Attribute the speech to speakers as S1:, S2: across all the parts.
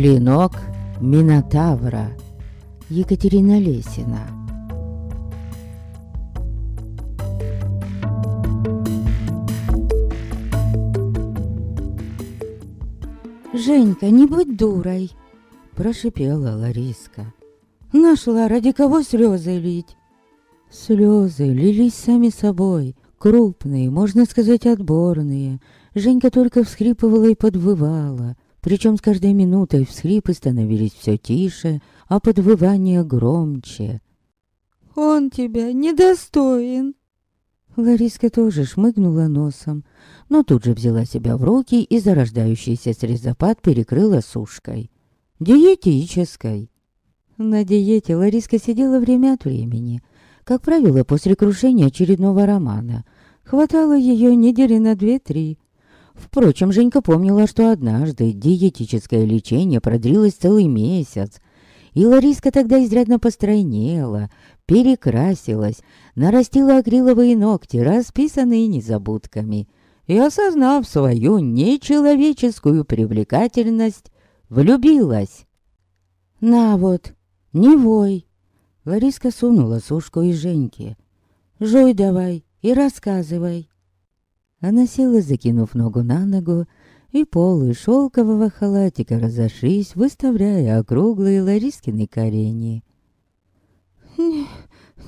S1: Клинок Минотавра. Екатерина Лесина. «Женька, не будь дурой!» Прошипела Лариска. «Нашла, ради кого слезы лить?» Слезы лились сами собой, крупные, можно сказать, отборные. Женька только всхрипывала и подвывала. Причем с каждой минутой всхрипы становились все тише, а подвывание громче.
S2: «Он тебя недостоин!»
S1: Лариска тоже шмыгнула носом, но тут же взяла себя в руки и зарождающийся срезопад перекрыла сушкой. Диетической. На диете Лариска сидела время от времени. Как правило, после крушения очередного романа. Хватало ее недели на две-три. Впрочем, Женька помнила, что однажды диетическое лечение продлилось целый месяц. И Лариска тогда изрядно постройнела, перекрасилась, нарастила акриловые ногти, расписанные незабудками. И, осознав свою нечеловеческую привлекательность, влюбилась. «На вот, не вой!» Лариска сунула сушку и Женьке. «Жуй давай и рассказывай!» Она села, закинув ногу на ногу, и полы шелкового халатика разошлись, выставляя округлые Ларискины корени.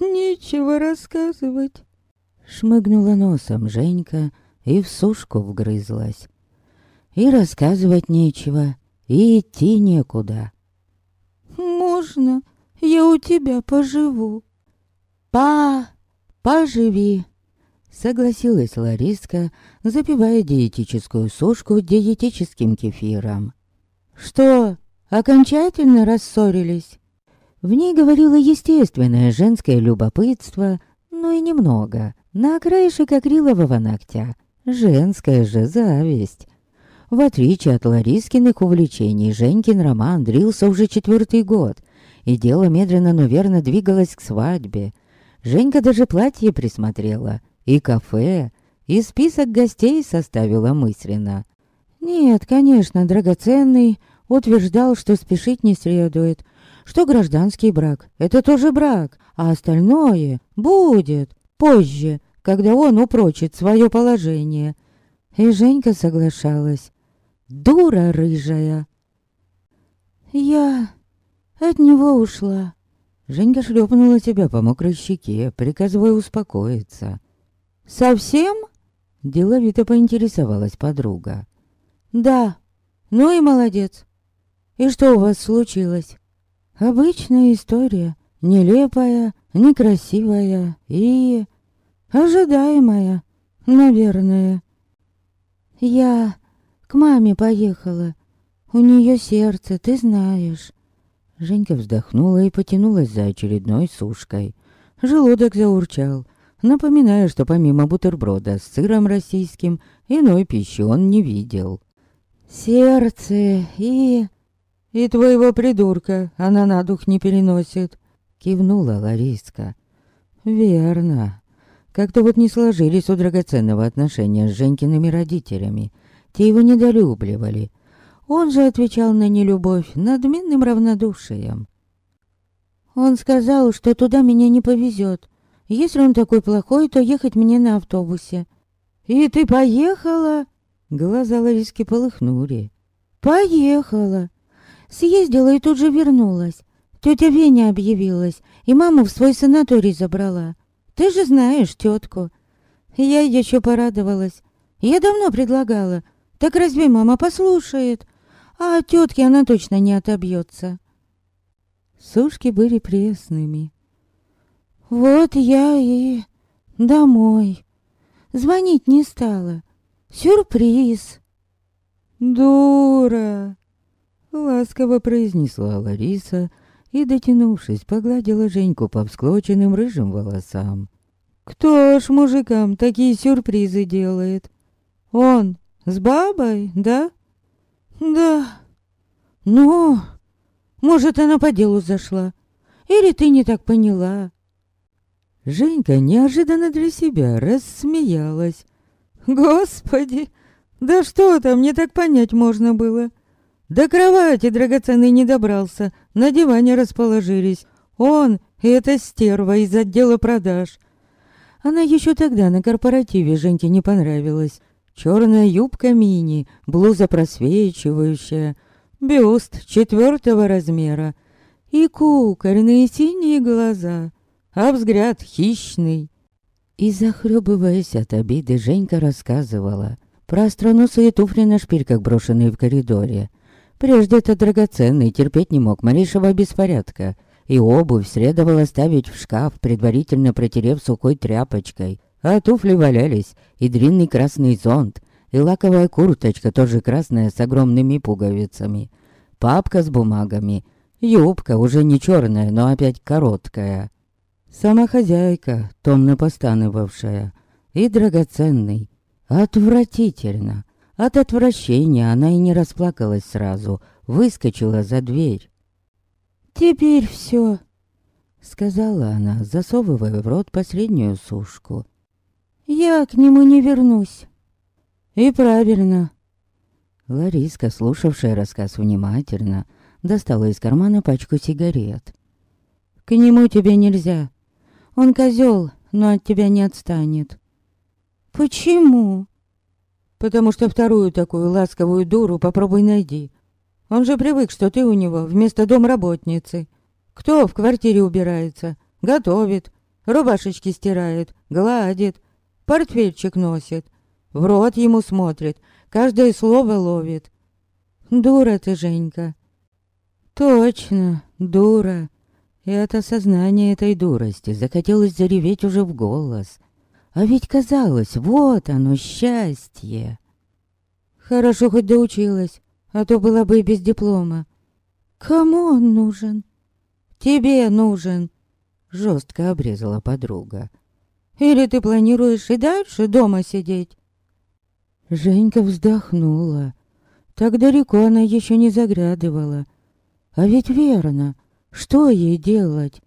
S2: «Нечего рассказывать», —
S1: шмыгнула носом Женька и в сушку вгрызлась. «И рассказывать нечего, и идти некуда».
S2: «Можно я у тебя поживу?»
S1: «Па, поживи», Согласилась Лариска, запивая диетическую сушку диетическим кефиром. «Что, окончательно рассорились?» В ней говорило естественное женское любопытство, но и немного, на краешек акрилового ногтя. Женская же зависть. В отличие от Ларискиных увлечений, Женькин роман дрился уже четвертый год, и дело медленно, но верно двигалось к свадьбе. Женька даже платье присмотрела — и кафе, и список гостей составила мысленно. Нет, конечно, драгоценный утверждал, что спешить не следует, что гражданский брак — это тоже брак, а остальное будет позже, когда он упрочит свое положение. И Женька соглашалась. Дура рыжая. Я от него ушла. Женька шлепнула себя по мокрой щеке, приказывая успокоиться. «Совсем?» — деловито поинтересовалась подруга. «Да, ну и молодец. И что у вас случилось?» «Обычная история, нелепая, некрасивая и... ожидаемая, наверное. Я к маме поехала. У нее сердце, ты знаешь». Женька вздохнула и потянулась за очередной сушкой. Желудок заурчал, напоминая, что помимо бутерброда с сыром российским, иной пищи он не видел. «Сердце и...» «И твоего придурка она на дух не переносит», — кивнула Лариска. «Верно. Как-то вот не сложились у драгоценного отношения с Женькиными родителями. Те его недолюбливали. Он же отвечал на нелюбовь надменным равнодушием. Он сказал, что туда меня не повезет, если он такой плохой, то ехать мне на автобусе. И ты поехала? Глаза Лариски полыхнули. Поехала. Съездила и тут же вернулась. Тетя Веня объявилась, и маму в свой санаторий забрала. Ты же знаешь тетку. Я еще порадовалась. Я давно предлагала. Так разве мама послушает? А от тетки она точно не отобьется. Сушки были пресными. Вот я и домой. Звонить не стала. Сюрприз. Дура, ласково произнесла Лариса и, дотянувшись, погладила Женьку по всклоченным рыжим волосам. Кто ж мужикам такие сюрпризы делает? Он с бабой, да? Да. Ну, может, она по делу зашла. Или ты не так поняла? Женька неожиданно для себя рассмеялась. «Господи, да что там, мне так понять можно было?» До кровати драгоценный не добрался, на диване расположились. Он и эта стерва из отдела продаж. Она еще тогда на корпоративе Женьке не понравилась. Черная юбка мини, блуза просвечивающая, бюст четвертого размера и кукольные синие глаза, а взгляд хищный. И захлебываясь от обиды, Женька рассказывала про остроносые туфли на шпильках, брошенные в коридоре. Прежде это драгоценный, терпеть не мог малейшего беспорядка, и обувь следовало ставить в шкаф, предварительно протерев сухой тряпочкой, а туфли валялись, и длинный красный зонт, и лаковая курточка, тоже красная, с огромными пуговицами, папка с бумагами, юбка, уже не черная, но опять короткая. Сама хозяйка, томно постанывавшая, и драгоценный. Отвратительно. От отвращения она и не расплакалась сразу, выскочила за дверь.
S2: «Теперь все,
S1: сказала она, засовывая в рот последнюю сушку.
S2: «Я к нему не вернусь».
S1: «И правильно». Лариска, слушавшая рассказ внимательно, достала из кармана пачку сигарет. «К нему тебе нельзя. Он козел, но от тебя не отстанет.
S2: Почему?
S1: Потому что вторую такую ласковую дуру попробуй найди. Он же привык, что ты у него вместо домработницы. Кто в квартире убирается? Готовит, рубашечки стирает, гладит, портфельчик носит, в рот ему смотрит, каждое слово ловит. Дура ты, Женька. Точно, дура. И от осознания этой дурости захотелось зареветь уже в голос. А ведь казалось, вот оно, счастье. Хорошо хоть доучилась, а то была бы и без диплома.
S2: Кому он нужен?
S1: Тебе нужен. Жестко обрезала подруга. Или ты планируешь и дальше дома сидеть? Женька вздохнула. Так далеко она еще не заглядывала. А ведь верно. Что ей делать?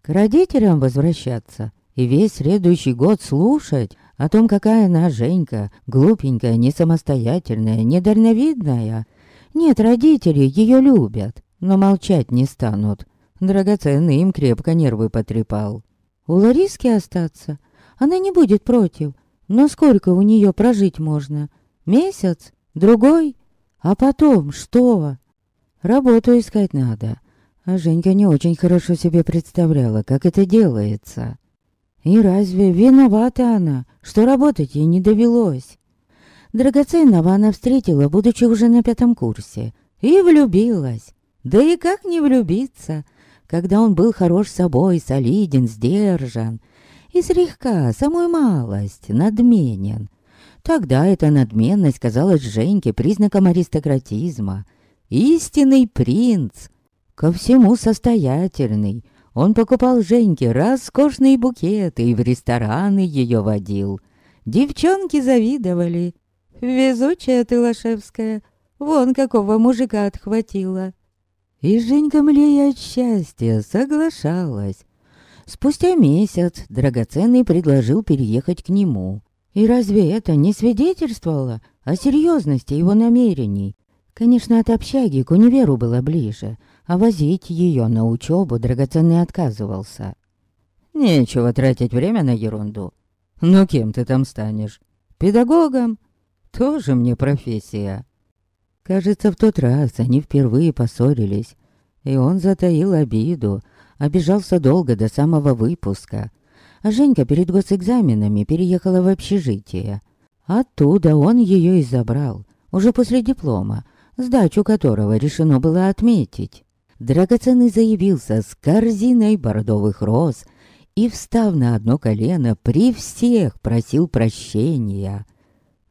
S1: К родителям возвращаться и весь следующий год слушать о том, какая она Женька, глупенькая, не самостоятельная, недальновидная. Нет, родители ее любят, но молчать не станут. Драгоценный им крепко нервы потрепал. У Лариски остаться? Она не будет против. Но сколько у нее прожить можно? Месяц? Другой? А потом что? Работу искать надо. А Женька не очень хорошо себе представляла, как это делается. И разве виновата она, что работать ей не довелось? Драгоценного она встретила, будучи уже на пятом курсе, и влюбилась. Да и как не влюбиться, когда он был хорош собой, солиден, сдержан и слегка, самую малость, надменен. Тогда эта надменность казалась Женьке признаком аристократизма. Истинный принц, ко всему состоятельный. Он покупал Женьке роскошные букеты и в рестораны ее водил. Девчонки завидовали. Везучая ты, Лошевская, вон какого мужика отхватила. И Женька, млея от счастья, соглашалась. Спустя месяц драгоценный предложил переехать к нему. И разве это не свидетельствовало о серьезности его намерений? Конечно, от общаги к универу было ближе — а возить ее на учебу драгоценный отказывался. Нечего тратить время на ерунду. Ну кем ты там станешь? Педагогом? Тоже мне профессия. Кажется, в тот раз они впервые поссорились, и он затаил обиду, обижался долго до самого выпуска. А Женька перед госэкзаменами переехала в общежитие. Оттуда он ее и забрал, уже после диплома, сдачу которого решено было отметить. Драгоценный заявился с корзиной бордовых роз и, встав на одно колено, при всех просил прощения.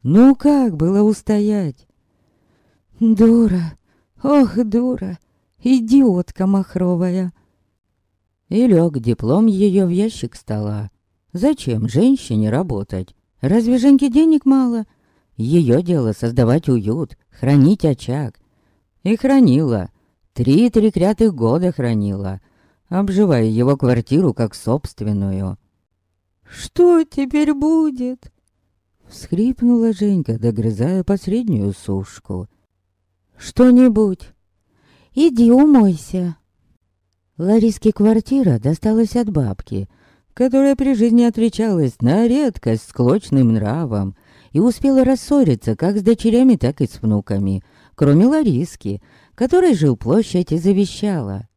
S1: Ну как было устоять?
S2: Дура, ох, дура, идиотка махровая.
S1: И лег диплом ее в ящик стола. Зачем женщине работать? Разве Женьке денег мало? Ее дело создавать уют, хранить очаг. И хранила. Три треклятых года хранила, обживая его квартиру как собственную.
S2: «Что теперь будет?»
S1: Всхрипнула Женька, догрызая последнюю сушку. что-нибудь.
S2: Иди умойся.
S1: Лариске квартира досталась от бабки, которая при жизни отличалась на редкость склочным нравом и успела рассориться как с дочерями, так и с внуками, кроме Лариски, которой жил площадь и завещала.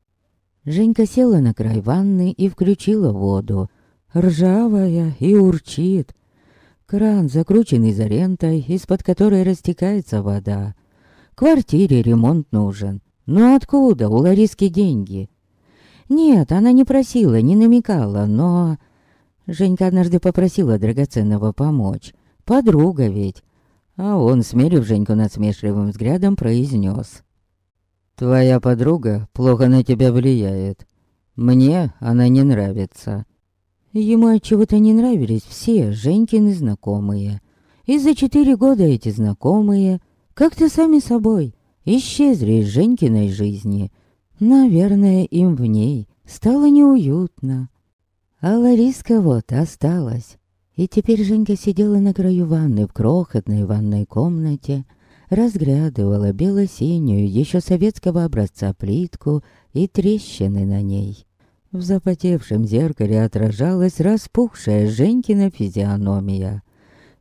S1: Женька села на край ванны и включила воду. Ржавая и урчит. Кран, закрученный изолентой, из-под которой растекается вода. Квартире ремонт нужен. Но откуда у Лариски деньги? Нет, она не просила, не намекала, но... Женька однажды попросила драгоценного помочь. Подруга ведь. А он, смерив Женьку насмешливым взглядом, произнес. «Твоя подруга плохо на тебя влияет. Мне она не нравится». Ему от чего-то не нравились все Женькины знакомые. И за четыре года эти знакомые как-то сами собой исчезли из Женькиной жизни. Наверное, им в ней стало неуютно. А Лариска вот осталась. И теперь Женька сидела на краю ванны в крохотной ванной комнате, разглядывала бело-синюю, еще советского образца плитку и трещины на ней. В запотевшем зеркале отражалась распухшая Женькина физиономия.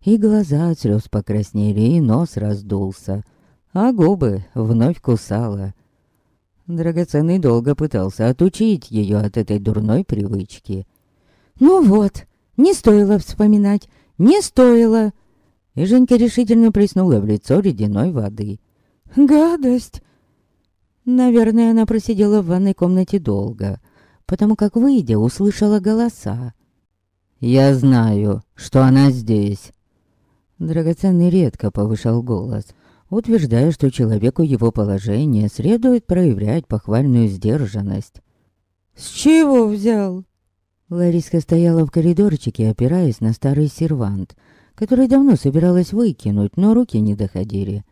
S1: И глаза от слез покраснели, и нос раздулся, а губы вновь кусала. Драгоценный долго пытался отучить ее от этой дурной привычки.
S2: «Ну вот, не стоило вспоминать, не стоило!»
S1: И Женька решительно плеснула в лицо ледяной воды.
S2: «Гадость!»
S1: Наверное, она просидела в ванной комнате долго — потому как, выйдя, услышала голоса. «Я знаю, что она здесь». Драгоценный редко повышал голос, утверждая, что человеку его положение следует проявлять похвальную сдержанность.
S2: «С чего взял?»
S1: Лариска стояла в коридорчике, опираясь на старый сервант, который давно собиралась выкинуть, но руки не доходили.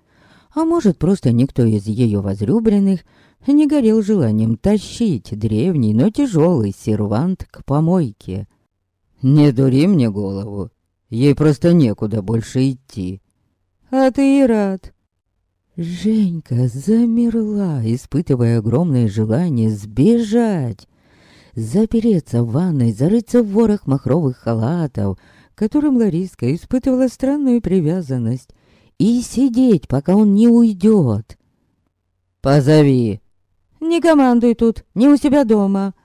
S1: А может, просто никто из ее возлюбленных не горел желанием тащить древний, но тяжелый сервант к помойке. «Не дури мне голову, ей просто некуда больше идти».
S2: «А ты и рад».
S1: Женька замерла, испытывая огромное желание сбежать, запереться в ванной, зарыться в ворох махровых халатов, которым Лариска испытывала странную привязанность, и сидеть, пока он не уйдет. «Позови!»
S2: Не командуй тут, не у себя дома.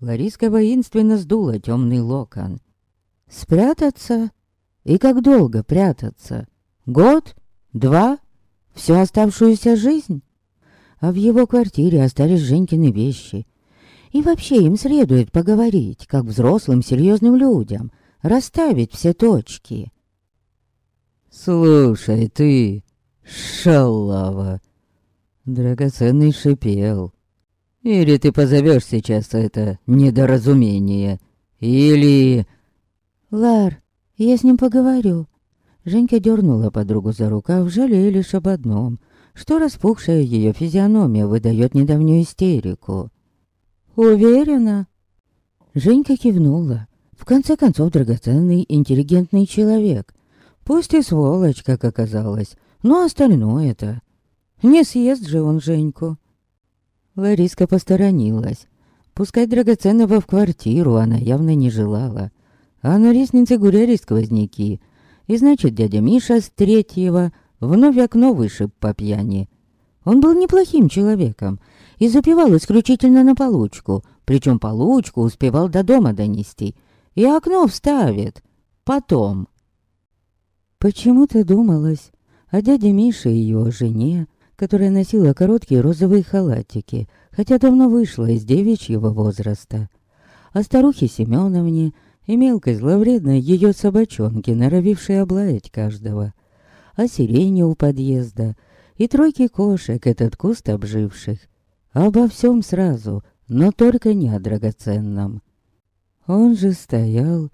S1: Лариска воинственно сдула темный локон. Спрятаться? И как долго прятаться? Год? Два? Всю оставшуюся жизнь? А в его квартире остались Женькины вещи. И вообще им следует поговорить, как взрослым серьезным людям, расставить все точки. «Слушай, ты, шалава!» Драгоценный шипел. Или ты позовешь сейчас это недоразумение, или...
S2: Лар, я с ним поговорю.
S1: Женька дернула подругу за рукав, жалея лишь об одном, что распухшая ее физиономия выдает недавнюю истерику.
S2: Уверена?
S1: Женька кивнула. В конце концов, драгоценный, интеллигентный человек. Пусть и сволочь, как оказалось, но остальное-то... Не съест же он Женьку. Лариска посторонилась. Пускать драгоценного в квартиру она явно не желала. А на лестнице гуляли сквозняки. И значит, дядя Миша с третьего вновь окно вышиб по пьяни. Он был неплохим человеком и запивал исключительно на получку, причем получку успевал до дома донести. И окно вставит. Потом. Почему-то думалось о дяде Мише и его жене, которая носила короткие розовые халатики, хотя давно вышла из девичьего возраста. О старухе Семеновне и мелкой зловредной ее собачонке, норовившей облаять каждого. О сирене у подъезда и тройке кошек, этот куст обживших. Обо всем сразу, но только не о драгоценном. Он же стоял,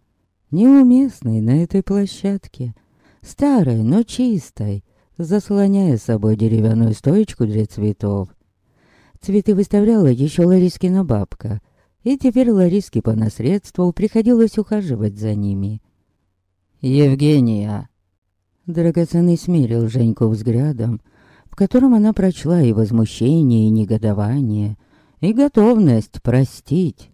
S1: неуместный на этой площадке, старой, но чистой, заслоняя собой деревянную стоечку для цветов. Цветы выставляла еще Ларискина бабка, и теперь Лариске по наследству приходилось ухаживать за ними. «Евгения!» Драгоценный смирил Женьку взглядом, в котором она прочла и возмущение, и негодование, и готовность простить.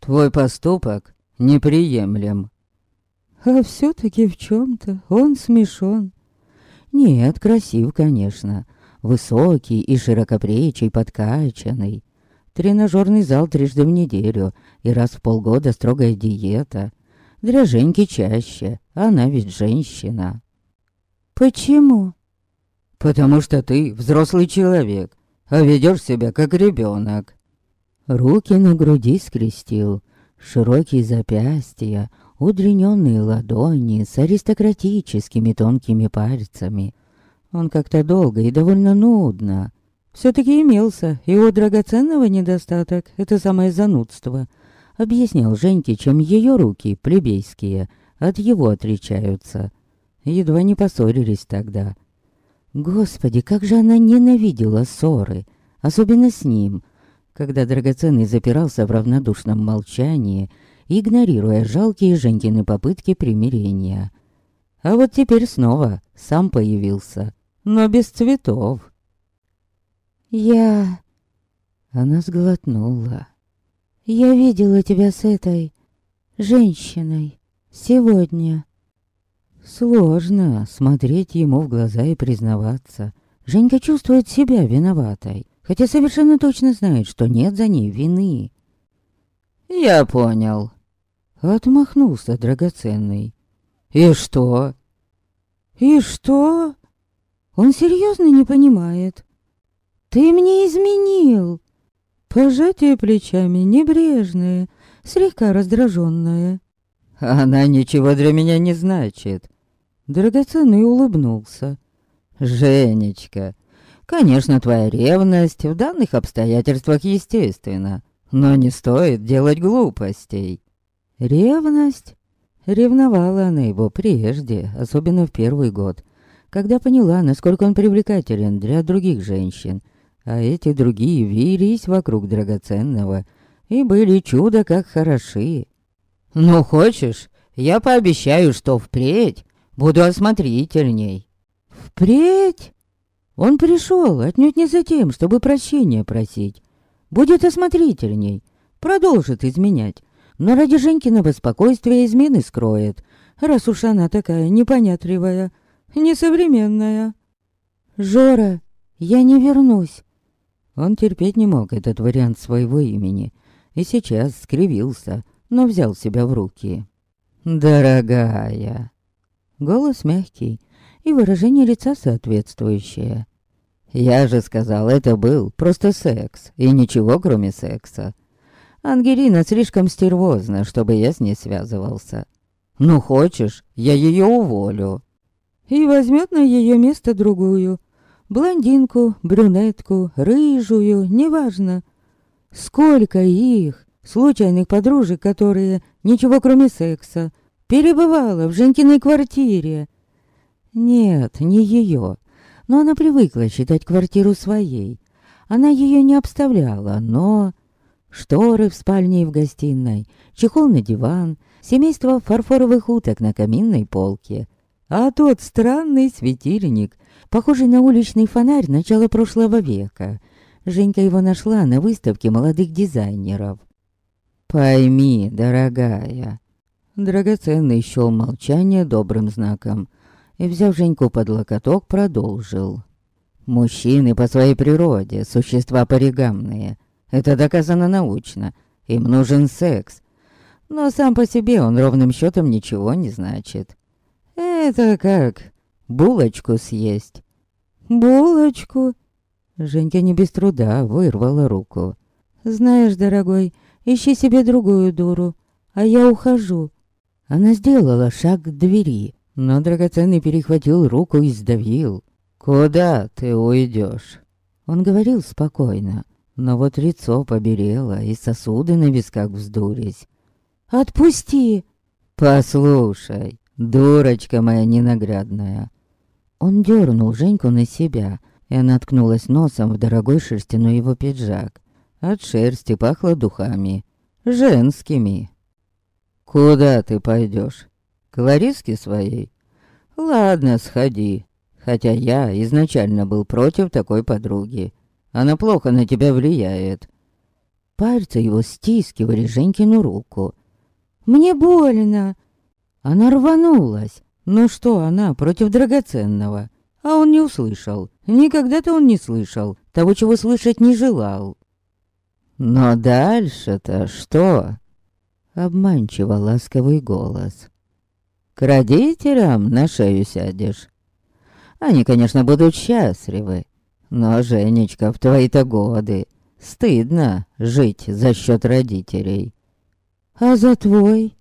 S1: «Твой поступок неприемлем».
S2: А все-таки в чем-то он смешон.
S1: Нет, красив, конечно. Высокий и широкоплечий, подкачанный. Тренажерный зал трижды в неделю и раз в полгода строгая диета. Для Женьки чаще, она ведь женщина.
S2: Почему?
S1: Потому что ты взрослый человек, а ведешь себя как ребенок. Руки на груди скрестил, широкие запястья, удлиненные ладони с аристократическими тонкими пальцами. Он как-то долго и довольно нудно. Все-таки имелся его драгоценного недостаток, это самое занудство. Объяснял Женьке, чем ее руки, плебейские, от его отличаются. Едва не поссорились тогда. Господи, как же она ненавидела ссоры, особенно с ним, когда драгоценный запирался в равнодушном молчании, игнорируя жалкие Женькины попытки примирения. А вот теперь снова сам появился, но без цветов.
S2: «Я...»
S1: Она сглотнула.
S2: «Я видела тебя с этой... женщиной. Сегодня».
S1: Сложно смотреть ему в глаза и признаваться. Женька чувствует себя виноватой, хотя совершенно точно знает, что нет за ней вины. «Я понял», — отмахнулся драгоценный. «И что?»
S2: «И что?» Он серьезно не понимает. «Ты мне изменил!» Пожатие плечами небрежное, слегка раздраженное.
S1: «Она ничего для меня не значит. Драгоценный улыбнулся. «Женечка, конечно, твоя ревность в данных обстоятельствах естественна, но не стоит делать глупостей». Ревность? Ревновала она его прежде, особенно в первый год, когда поняла, насколько он привлекателен для других женщин, а эти другие вились вокруг драгоценного и были чудо как хороши. «Ну, хочешь, я пообещаю, что впредь Буду осмотрительней. Впредь? Он пришел отнюдь не за тем, чтобы прощения просить. Будет осмотрительней, продолжит изменять. Но ради Женькиного спокойствия измены скроет, раз уж она такая непонятливая, несовременная.
S2: «Жора, я не вернусь».
S1: Он терпеть не мог этот вариант своего имени, и сейчас скривился, но взял себя в руки. «Дорогая, Голос мягкий и выражение лица соответствующее. Я же сказал, это был просто секс, и ничего кроме секса. Ангелина слишком стервозна, чтобы я с ней связывался. Ну, хочешь, я ее уволю.
S2: И возьмет на ее место другую. Блондинку, брюнетку, рыжую, неважно. Сколько их, случайных подружек, которые ничего кроме секса, перебывала в Женькиной квартире.
S1: Нет, не ее. Но она привыкла считать квартиру своей. Она ее не обставляла, но... Шторы в спальне и в гостиной, чехол на диван, семейство фарфоровых уток на каминной полке. А тот странный светильник, похожий на уличный фонарь начала прошлого века. Женька его нашла на выставке молодых дизайнеров. «Пойми, дорогая, Драгоценный счел молчание добрым знаком и, взяв Женьку под локоток, продолжил. Мужчины по своей природе, существа полигамные. Это доказано научно. Им нужен секс. Но сам по себе он ровным счетом ничего не значит. Это как булочку съесть.
S2: Булочку?
S1: Женька не без труда вырвала руку.
S2: Знаешь, дорогой, ищи себе другую дуру, а я ухожу.
S1: Она сделала шаг к двери, но драгоценный перехватил руку и сдавил. «Куда ты уйдешь?» Он говорил спокойно, но вот лицо поберело, и сосуды на висках вздулись.
S2: «Отпусти!»
S1: «Послушай, дурочка моя ненаглядная!» Он дернул Женьку на себя, и она ткнулась носом в дорогой шерстяной его пиджак. От шерсти пахло духами. Женскими. «Куда ты пойдешь? К Лариске своей?» «Ладно, сходи. Хотя я изначально был против такой подруги. Она плохо на тебя влияет.
S2: Пальцы его стискивали Женькину руку. «Мне больно!» Она рванулась. Ну что она против драгоценного? А он не услышал. Никогда-то он не слышал. Того, чего слышать не желал.
S1: «Но дальше-то что?» Обманчиво ласковый голос. «К родителям на шею сядешь. Они, конечно, будут счастливы. Но, Женечка, в твои-то годы стыдно жить за счет родителей.
S2: А за твой?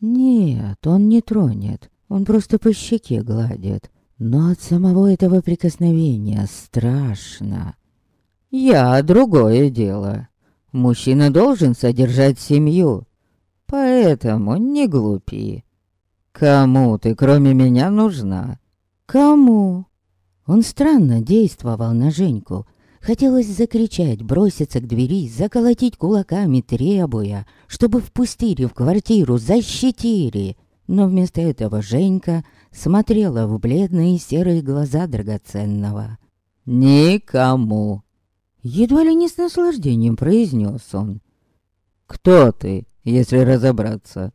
S2: Нет, он не тронет. Он просто по щеке гладит. Но от самого этого прикосновения страшно.
S1: Я другое дело. Мужчина должен содержать семью. Поэтому не глупи. Кому ты, кроме меня, нужна?
S2: Кому? Он странно действовал на Женьку. Хотелось закричать, броситься к двери, заколотить кулаками, требуя, чтобы впустили в квартиру, защитили. Но вместо этого Женька смотрела в бледные серые глаза драгоценного.
S1: «Никому!»
S2: Едва ли не с наслаждением произнес он.
S1: «Кто ты, если разобраться?»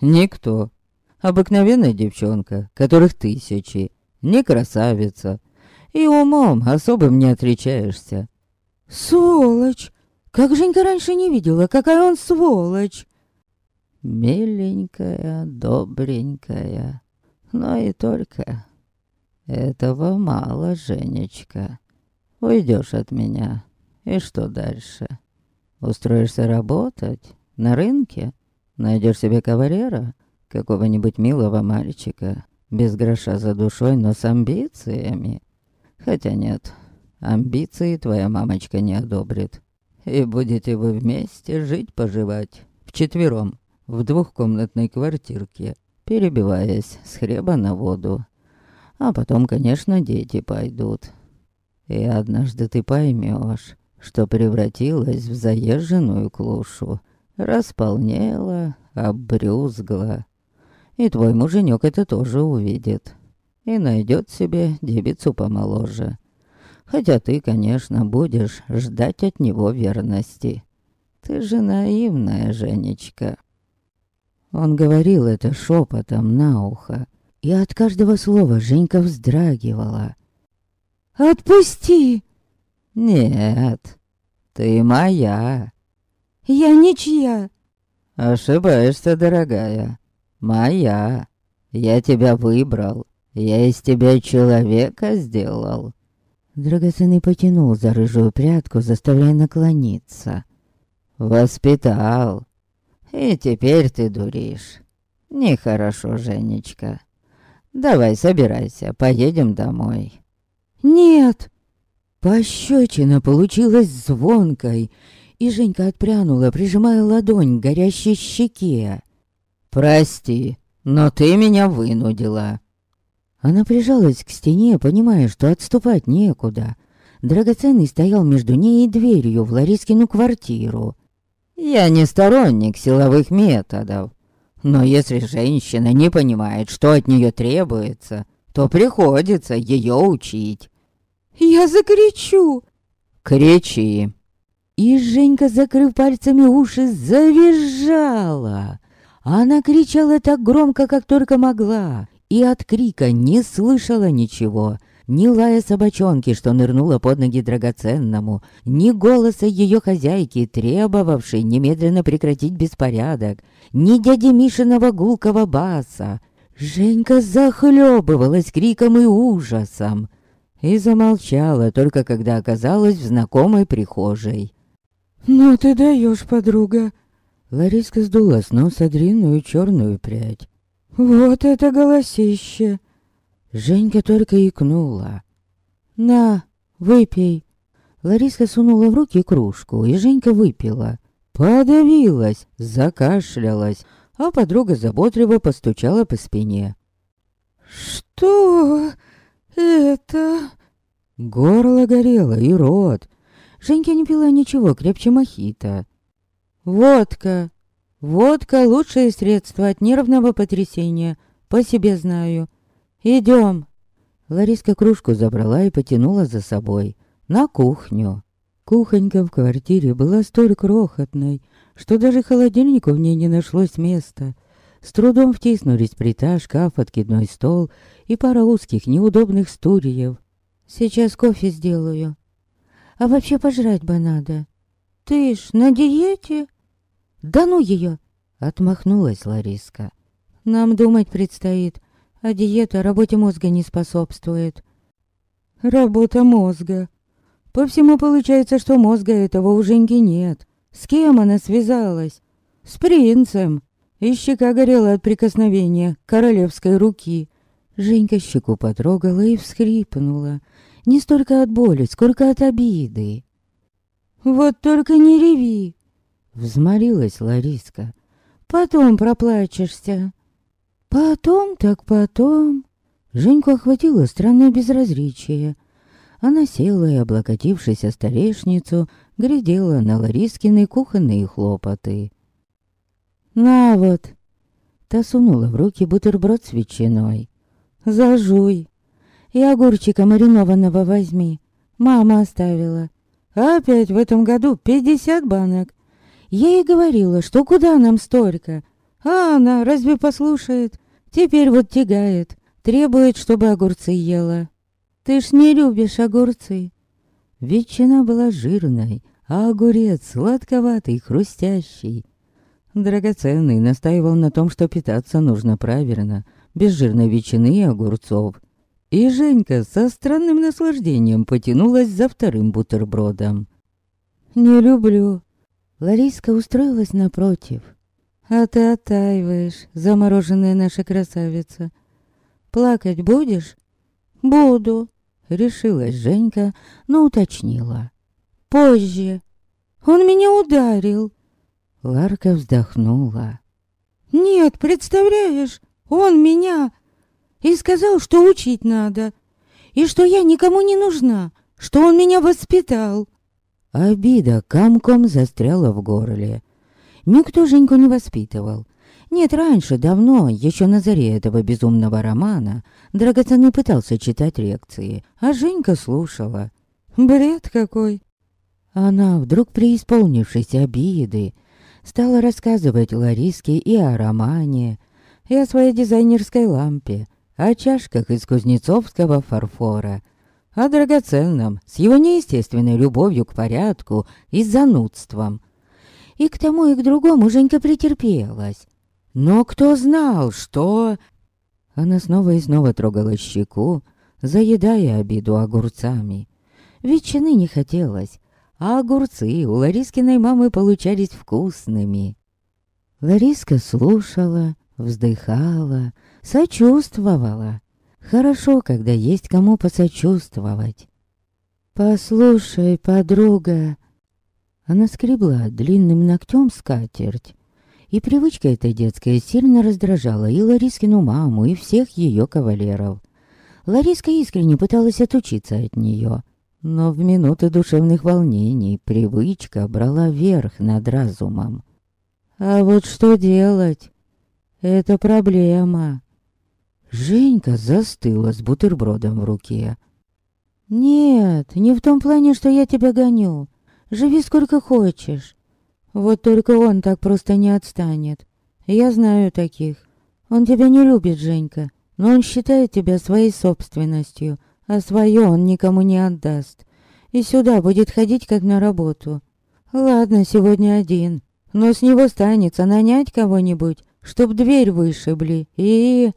S1: «Никто. Обыкновенная девчонка, которых тысячи не красавица. И умом особым не отличаешься.
S2: Сволочь! Как Женька раньше не видела, какая он сволочь!
S1: Миленькая, добренькая. Но и только. Этого мало, Женечка. Уйдешь от меня. И что дальше? Устроишься работать? На рынке? Найдешь себе кавалера? Какого-нибудь милого мальчика? Без гроша за душой, но с амбициями. Хотя нет, амбиции твоя мамочка не одобрит. И будете вы вместе жить-поживать. Вчетвером, в двухкомнатной квартирке, перебиваясь с хлеба на воду. А потом, конечно, дети пойдут. И однажды ты поймешь, что превратилась в заезженную клушу, располнела, обрюзгла, и твой муженек это тоже увидит. И найдет себе девицу помоложе. Хотя ты, конечно, будешь ждать от него верности. Ты же наивная, Женечка. Он говорил это шепотом на ухо, и от каждого слова Женька вздрагивала.
S2: «Отпусти!»
S1: «Нет, ты моя».
S2: «Я ничья».
S1: «Ошибаешься, дорогая. Моя. Я тебя выбрал. Я из тебя человека сделал.
S2: Драгоценный потянул за рыжую прядку, заставляя наклониться.
S1: Воспитал. И теперь ты дуришь. Нехорошо, Женечка. Давай, собирайся, поедем домой.
S2: Нет! Пощечина получилась звонкой, и Женька отпрянула, прижимая ладонь к горящей щеке.
S1: «Прости, но ты меня вынудила».
S2: Она прижалась к стене, понимая, что отступать некуда. Драгоценный стоял между ней и дверью в Ларискину квартиру.
S1: «Я не сторонник силовых методов, но если женщина не понимает, что от нее требуется, то приходится ее учить».
S2: «Я закричу!»
S1: «Кричи!»
S2: И Женька, закрыв пальцами уши, завизжала. Она кричала так громко, как только могла, и от крика не слышала ничего. Ни лая собачонки, что нырнула под ноги драгоценному, ни голоса ее хозяйки, требовавшей немедленно прекратить беспорядок, ни дяди Мишиного гулкого баса. Женька захлебывалась криком и ужасом и замолчала, только когда оказалась в знакомой прихожей. «Ну ты даешь, подруга!» Лариска сдула с носа длинную черную прядь. «Вот это голосище!» Женька только икнула. «На, выпей!» Лариска сунула в руки кружку, и Женька выпила. Подавилась, закашлялась, а подруга заботливо постучала по спине. «Что это?» Горло горело и рот. Женька не пила ничего крепче мохито. Водка. Водка — лучшее средство от нервного потрясения. По себе знаю. Идем. Лариска кружку забрала и потянула за собой. На кухню. Кухонька в квартире была столь крохотной, что даже холодильнику в ней не нашлось места. С трудом втиснулись плита, шкаф, откидной стол и пара узких неудобных стульев.
S1: «Сейчас кофе сделаю. А вообще пожрать бы надо. Ты ж на диете?» «Да ну ее!» — отмахнулась Лариска. «Нам думать предстоит, а диета работе мозга не способствует».
S2: «Работа мозга. По всему получается, что мозга этого у Женьки нет. С кем она связалась? С принцем. И щека горела от прикосновения королевской руки. Женька щеку потрогала и всхрипнула. Не столько от боли, сколько от обиды. «Вот только не реви!» Взмолилась Лариска. «Потом проплачешься». «Потом так потом...» Женьку охватило странное безразличие. Она села и, облокотившись о столешницу, глядела на Ларискины кухонные хлопоты. «На вот!» Та сунула в руки бутерброд с ветчиной. «Зажуй! И огурчика маринованного возьми. Мама оставила. Опять в этом году пятьдесят банок. Я ей говорила, что куда нам столько? А она разве послушает? Теперь вот тягает. Требует, чтобы огурцы ела. Ты ж не любишь огурцы. Ветчина была жирной, а огурец сладковатый, хрустящий. Драгоценный настаивал на том, что питаться нужно правильно, без жирной ветчины и огурцов. И Женька со странным наслаждением потянулась за вторым бутербродом. «Не люблю». Лариска устроилась напротив. «А ты оттаиваешь, замороженная наша красавица. Плакать будешь?» «Буду», — решилась Женька, но уточнила. «Позже. Он меня ударил». Ларка вздохнула. «Нет, представляешь, он меня и сказал, что учить надо, и что я никому не нужна, что он меня воспитал. Обида комком застряла в горле. Никто Женьку не воспитывал. Нет, раньше, давно, еще на заре этого безумного романа, Драгоценный пытался читать лекции, а Женька слушала. Бред какой! Она, вдруг преисполнившись обиды, стала рассказывать Лариске и о романе, и о своей дизайнерской лампе, о чашках из кузнецовского фарфора, о драгоценном, с его неестественной любовью к порядку и занудством. И к тому, и к другому Женька претерпелась. Но кто знал, что... Она снова и снова трогала щеку, заедая обиду огурцами. Ветчины не хотелось, а огурцы у Ларискиной мамы получались вкусными. Лариска слушала, вздыхала, сочувствовала. Хорошо, когда есть кому посочувствовать. «Послушай, подруга...» Она скребла длинным ногтем скатерть. И привычка эта детская сильно раздражала и Ларискину маму, и всех ее кавалеров. Лариска искренне пыталась отучиться от нее, но в минуты душевных волнений привычка брала верх над разумом. А вот что делать? Это проблема. Женька застыла с бутербродом в руке. «Нет, не в том плане, что я тебя гоню. Живи сколько хочешь. Вот только он так просто не отстанет. Я знаю таких. Он тебя не любит, Женька, но он считает тебя своей собственностью, а свое он никому не отдаст. И сюда будет ходить как на работу. Ладно, сегодня один, но с него станется нанять кого-нибудь, чтоб дверь вышибли, и...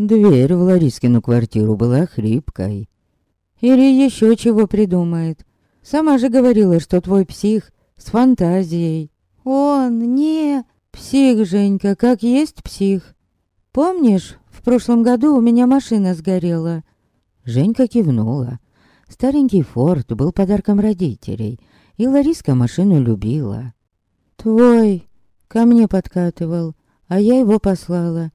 S2: Дверь в Ларискину квартиру была хрипкой. Или еще чего придумает. Сама же говорила, что твой псих с фантазией. Он не... Псих, Женька, как есть псих. Помнишь, в прошлом году у меня машина сгорела? Женька кивнула. Старенький форт был подарком родителей, и Лариска машину любила. Твой ко мне подкатывал, а я его послала.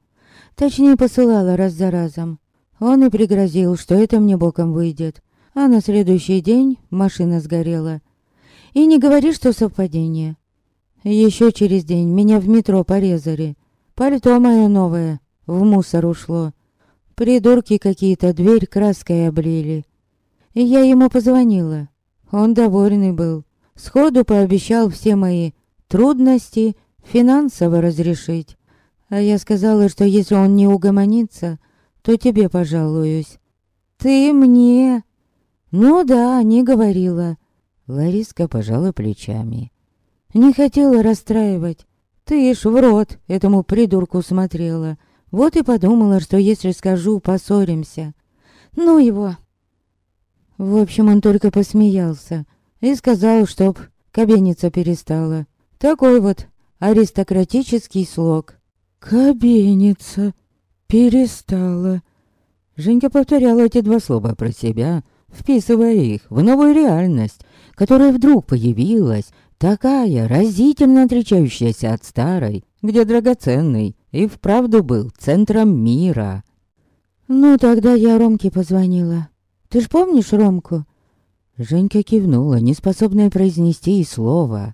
S2: Точнее, посылала раз за разом. Он и пригрозил, что это мне боком выйдет. А на следующий день машина сгорела. И не говори, что совпадение. Еще через день меня в метро порезали. Пальто мое новое в мусор ушло. Придурки какие-то дверь краской облили. И я ему позвонила. Он довольный был. Сходу пообещал все мои трудности финансово разрешить. А я сказала, что если он не угомонится, то тебе пожалуюсь. Ты мне? Ну да, не говорила. Лариска пожала плечами. Не хотела расстраивать. Ты ж в рот этому придурку смотрела. Вот и подумала, что если скажу, поссоримся. Ну его. В общем, он только посмеялся и сказал, чтоб кабеница перестала. Такой вот аристократический слог. «Кабеница перестала». Женька повторяла эти два слова про себя, вписывая их в новую реальность, которая вдруг появилась, такая разительно отличающаяся от старой, где драгоценный и вправду был центром мира. «Ну, тогда я Ромке позвонила. Ты ж помнишь Ромку?» Женька кивнула, неспособная произнести и слова.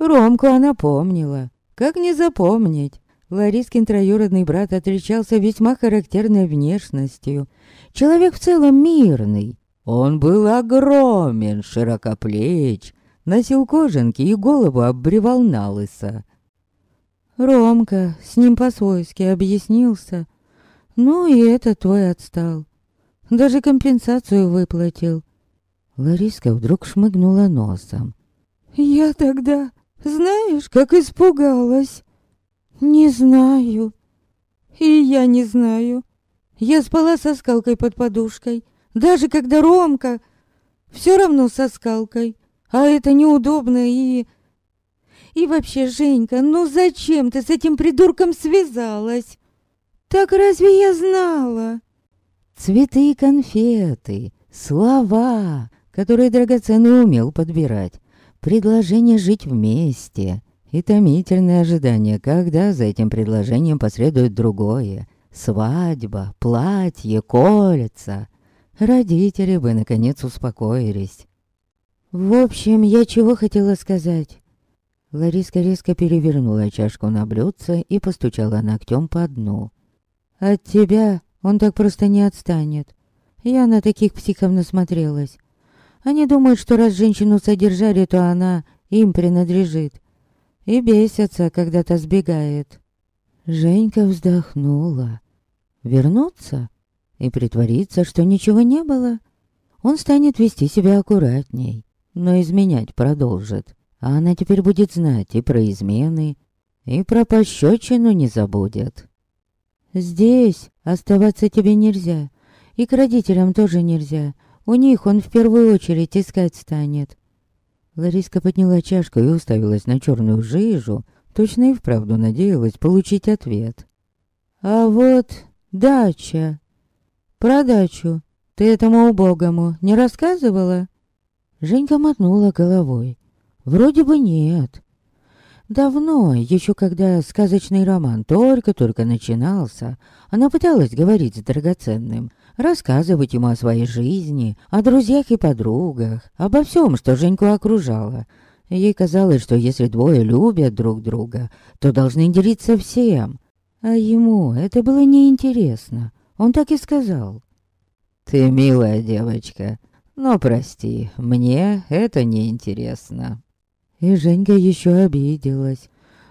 S2: Ромку она помнила. Как не запомнить? Ларискин троюродный брат отличался весьма характерной внешностью. Человек в целом мирный. Он был огромен, широкоплеч, носил кожанки и голову оббревал на лысо. Ромка с ним по-свойски объяснился. Ну и этот твой отстал. Даже компенсацию выплатил. Лариска вдруг шмыгнула носом. «Я тогда, знаешь, как испугалась?» «Не знаю». «И я не знаю. Я спала со скалкой под подушкой. Даже когда Ромка... Все равно со скалкой. А это неудобно и... И вообще, Женька, ну зачем ты с этим придурком связалась? Так разве я знала?»
S1: Цветы и конфеты, слова, которые драгоценный умел подбирать, предложение жить вместе — и томительное ожидание, когда за этим предложением последует другое. Свадьба, платье, кольца. Родители бы, наконец, успокоились. В общем, я чего хотела сказать? Лариска резко перевернула чашку на блюдце и постучала ногтем по дну. От тебя он так просто не отстанет. Я на таких психов насмотрелась. Они думают, что раз женщину содержали, то она им принадлежит и бесятся, когда то сбегает. Женька вздохнула. Вернуться и притвориться, что ничего не было. Он станет вести себя аккуратней, но изменять продолжит. А она теперь будет знать и про измены, и про пощечину не забудет. Здесь оставаться тебе нельзя, и к родителям тоже нельзя. У них он в первую очередь искать станет. Лариска подняла чашку и уставилась на черную жижу, точно и вправду надеялась получить ответ. «А вот дача. Про дачу ты этому убогому не рассказывала?» Женька мотнула головой. «Вроде бы нет. Давно, еще когда сказочный роман только-только начинался, она пыталась говорить с драгоценным, рассказывать ему о своей жизни, о друзьях и подругах, обо всем, что Женьку окружало. Ей казалось, что если двое любят друг друга, то должны делиться всем. А ему это было неинтересно. Он так и сказал. «Ты милая девочка, но прости, мне это неинтересно». И Женька еще обиделась.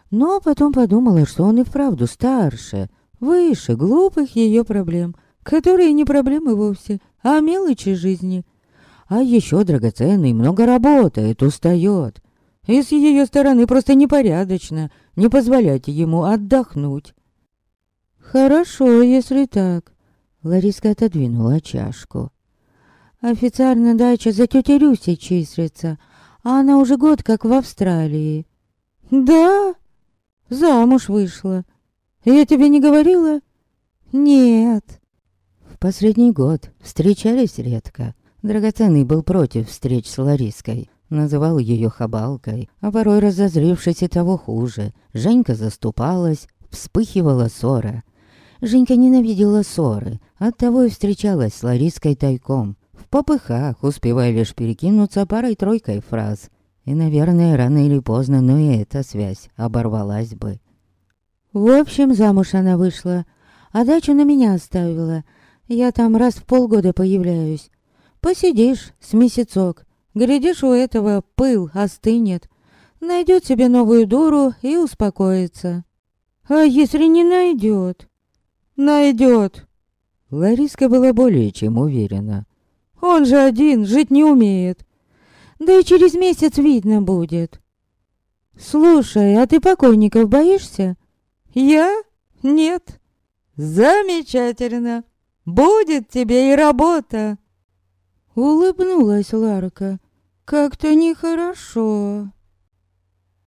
S1: Но потом подумала, что он и вправду старше, выше глупых ее проблем — которые не проблемы вовсе, а мелочи жизни. А еще драгоценный много работает, устает. И с ее стороны просто непорядочно не позволять ему отдохнуть. Хорошо, если так. Лариска отодвинула чашку. Официально дача за тетей Люсей числится, а она уже год как в Австралии. Да? Замуж вышла. Я тебе не говорила? Нет последний год встречались редко. Драгоценный был против встреч с Лариской. Называл ее хабалкой, а порой разозрившись и того хуже. Женька заступалась, вспыхивала ссора. Женька ненавидела ссоры, оттого и встречалась с Лариской тайком. В попыхах, успевая лишь перекинуться парой-тройкой фраз. И, наверное, рано или поздно, но и эта связь оборвалась бы. В общем, замуж она вышла, а дачу на меня оставила — Я там раз в полгода появляюсь. Посидишь с месяцок. Глядишь, у этого пыл остынет. Найдет себе новую дуру и успокоится. А если не найдет? Найдет.
S2: Лариска была более чем уверена.
S1: Он же один, жить не умеет. Да и через месяц видно будет. Слушай, а ты покойников боишься? Я? Нет. Замечательно. Будет тебе и работа. Улыбнулась Ларка. Как-то нехорошо.